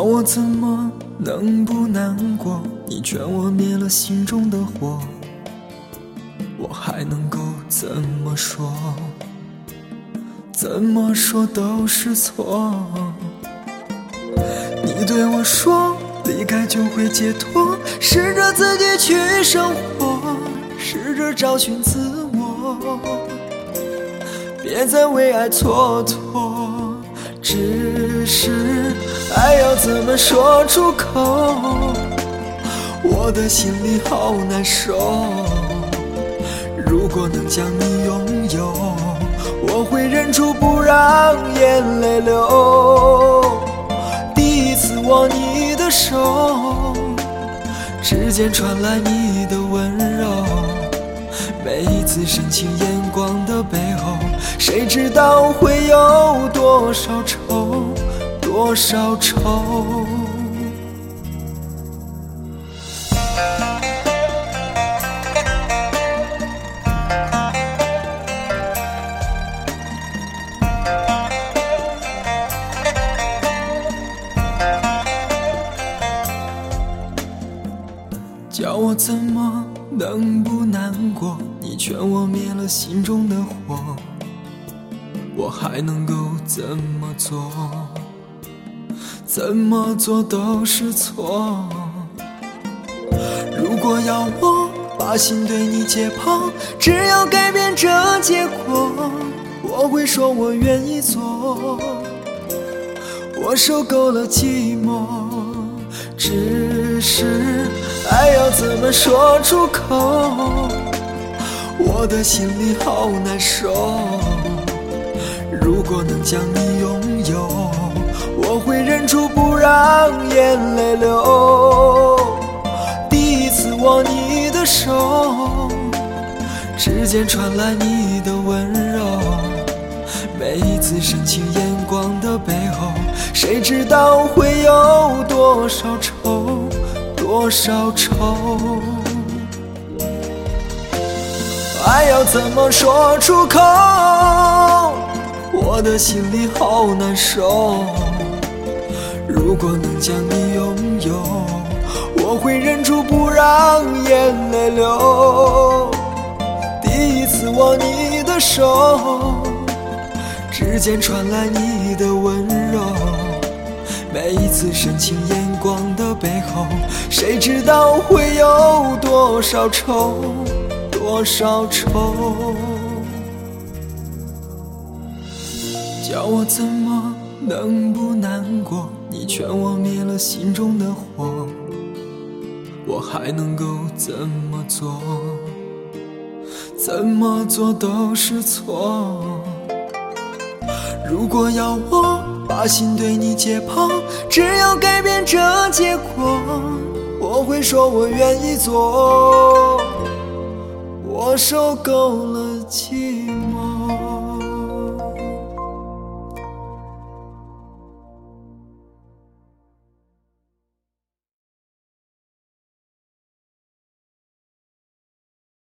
叫我怎么能不难过？你劝我灭了心中的火，我还能够怎么说？怎么说都是错。你对我说离开就会解脱，试着自己去生活，试着找寻自我，别再为爱蹉跎。只是爱要怎么说出口？我的心里好难受。如果能将你拥有，我会忍住不让眼泪流。第一次握你的手，指尖传来你的温柔。每一次深情眼光的背后，谁知道会有多少愁，多少愁。叫我怎么能不难过？你劝我灭了心中的火，我还能够怎么做？怎么做都是错。如果要我把心对你解剖，只要改变这结果，我会说我愿意做。我受够了寂寞，只是爱要怎么说出口？我的心里好难受。如果能将你拥有，我会忍住不让眼泪流。第一次握你的手，指尖传来你的温柔。每一次深情眼光的背后，谁知道会有多少愁，多少愁。爱要怎么说出口？我的心里好难受。如果能将你拥有，我会忍住不让眼泪流。第一次握你的手，指尖传来你的温柔。每一次深情眼光的背后，谁知道会有多少愁？多少愁？叫我怎么能不难过？你劝我灭了心中的火，我还能够怎么做？怎么做都是错。如果要我把心对你解剖，只要改变这结果，我会说我愿意做。我受够了寂寞。